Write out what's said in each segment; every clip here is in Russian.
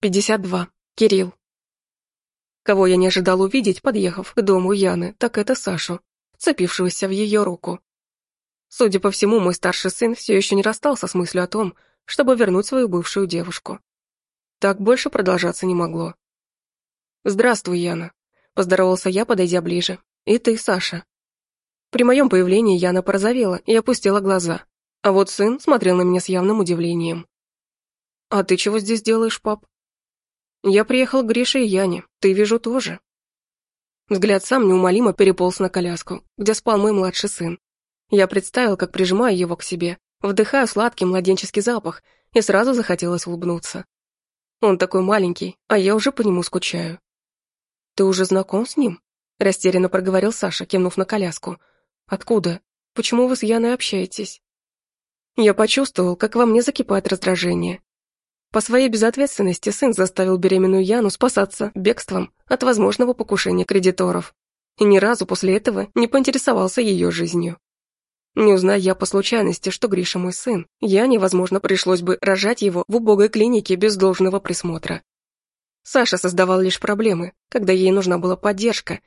52. Кирилл. Кого я не ожидал увидеть, подъехав к дому Яны, так это Сашу, цепившегося в ее руку. Судя по всему, мой старший сын все еще не расстался с мыслью о том, чтобы вернуть свою бывшую девушку. Так больше продолжаться не могло. «Здравствуй, Яна», — поздоровался я, подойдя ближе. «И ты, Саша». При моем появлении Яна порозовела и опустила глаза, а вот сын смотрел на меня с явным удивлением. «А ты чего здесь делаешь, пап?» Я приехал к Грише и Яне, ты, вижу, тоже. Взгляд сам неумолимо переполз на коляску, где спал мой младший сын. Я представил, как прижимаю его к себе, вдыхаю сладкий младенческий запах, и сразу захотелось улыбнуться. Он такой маленький, а я уже по нему скучаю. «Ты уже знаком с ним?» – растерянно проговорил Саша, кивнув на коляску. «Откуда? Почему вы с Яной общаетесь?» Я почувствовал, как во мне закипает раздражение, по своей безответственности сын заставил беременную Яну спасаться бегством от возможного покушения кредиторов. И ни разу после этого не поинтересовался ее жизнью. Не узнай я по случайности, что Гриша мой сын, Яне, возможно, пришлось бы рожать его в убогой клинике без должного присмотра. Саша создавал лишь проблемы, когда ей нужна была поддержка,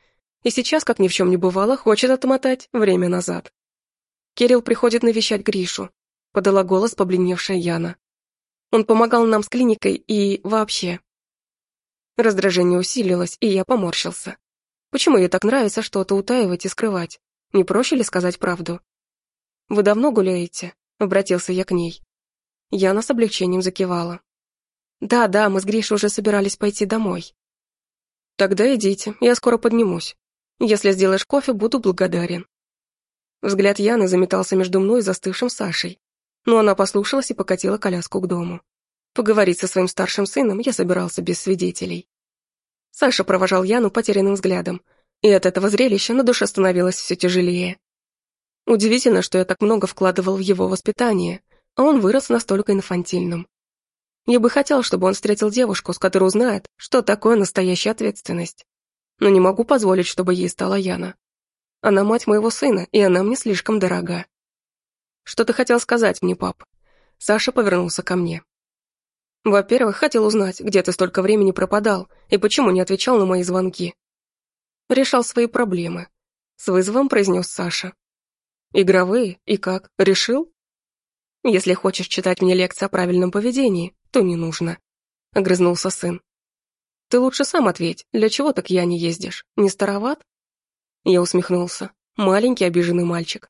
и сейчас, как ни в чем не бывало, хочет отмотать время назад. Кирилл приходит навещать Гришу, подала голос побледневшая Яна. Он помогал нам с клиникой и вообще. Раздражение усилилось, и я поморщился. Почему ей так нравится что-то утаивать и скрывать? Не проще ли сказать правду? «Вы давно гуляете?» — обратился я к ней. Яна с облегчением закивала. «Да, да, мы с Гришей уже собирались пойти домой». «Тогда идите, я скоро поднимусь. Если сделаешь кофе, буду благодарен». Взгляд Яны заметался между мной и застывшим Сашей но она послушалась и покатила коляску к дому. Поговорить со своим старшим сыном я собирался без свидетелей. Саша провожал Яну потерянным взглядом, и от этого зрелища на душе становилось все тяжелее. Удивительно, что я так много вкладывал в его воспитание, а он вырос настолько инфантильным. Я бы хотел, чтобы он встретил девушку, с которой узнает, что такое настоящая ответственность. Но не могу позволить, чтобы ей стала Яна. Она мать моего сына, и она мне слишком дорога. Что ты хотел сказать мне, пап?» Саша повернулся ко мне. «Во-первых, хотел узнать, где ты столько времени пропадал и почему не отвечал на мои звонки». «Решал свои проблемы», — с вызовом произнес Саша. «Игровые? И как? Решил?» «Если хочешь читать мне лекции о правильном поведении, то не нужно», — огрызнулся сын. «Ты лучше сам ответь, для чего так я не ездишь? Не староват?» Я усмехнулся. Маленький обиженный мальчик.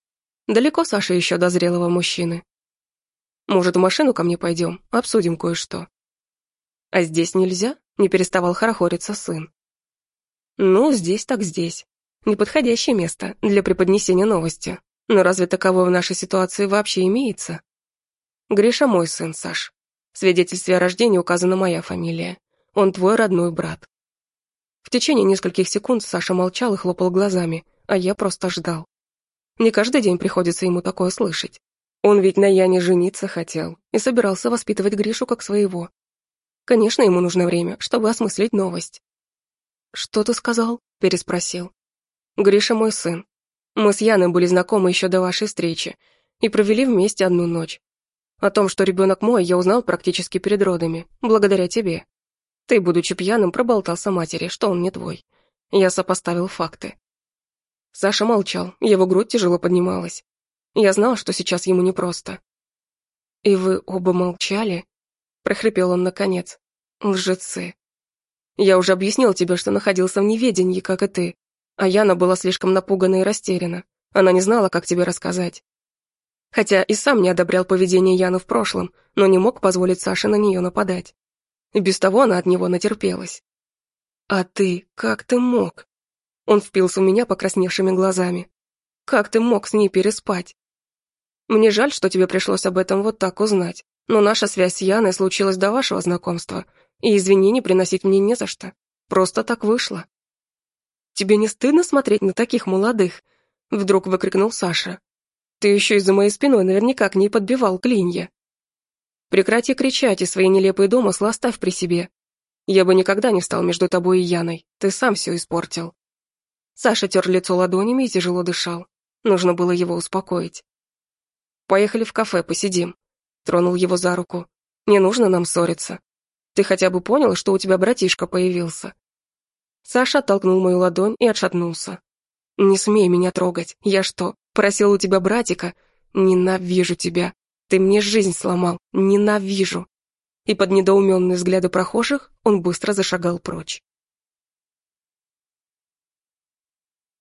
Далеко Саша еще до зрелого мужчины. Может, в машину ко мне пойдем, обсудим кое-что. А здесь нельзя? Не переставал хорохориться сын. Ну, здесь так здесь. Неподходящее место для преподнесения новости. Но разве таковое в нашей ситуации вообще имеется? Гриша мой сын, Саш. В свидетельстве о рождении указана моя фамилия. Он твой родной брат. В течение нескольких секунд Саша молчал и хлопал глазами, а я просто ждал. Не каждый день приходится ему такое слышать. Он ведь на Яне жениться хотел и собирался воспитывать Гришу как своего. Конечно, ему нужно время, чтобы осмыслить новость. «Что ты сказал?» – переспросил. «Гриша мой сын. Мы с Яной были знакомы еще до вашей встречи и провели вместе одну ночь. О том, что ребенок мой, я узнал практически перед родами, благодаря тебе. Ты, будучи пьяным, проболтался матери, что он не твой. Я сопоставил факты. Саша молчал, его грудь тяжело поднималась. Я знал, что сейчас ему непросто. «И вы оба молчали?» — прохрипел он наконец. «Лжецы. Я уже объяснил тебе, что находился в неведении, как и ты, а Яна была слишком напугана и растеряна. Она не знала, как тебе рассказать. Хотя и сам не одобрял поведение Яны в прошлом, но не мог позволить Саше на нее нападать. И без того она от него натерпелась. «А ты, как ты мог?» Он впился в меня покрасневшими глазами. «Как ты мог с ней переспать?» «Мне жаль, что тебе пришлось об этом вот так узнать, но наша связь с Яной случилась до вашего знакомства, и извинений приносить мне не за что. Просто так вышло». «Тебе не стыдно смотреть на таких молодых?» Вдруг выкрикнул Саша. «Ты еще из-за моей спиной наверняка к ней подбивал клинья». «Прекрати кричать и свои нелепые домыслы оставь при себе. Я бы никогда не встал между тобой и Яной, ты сам все испортил». Саша тер лицо ладонями и тяжело дышал. Нужно было его успокоить. «Поехали в кафе, посидим», — тронул его за руку. «Не нужно нам ссориться. Ты хотя бы понял, что у тебя братишка появился?» Саша оттолкнул мою ладонь и отшатнулся. «Не смей меня трогать. Я что, просил у тебя братика? Ненавижу тебя. Ты мне жизнь сломал. Ненавижу!» И под недоуменные взгляды прохожих он быстро зашагал прочь.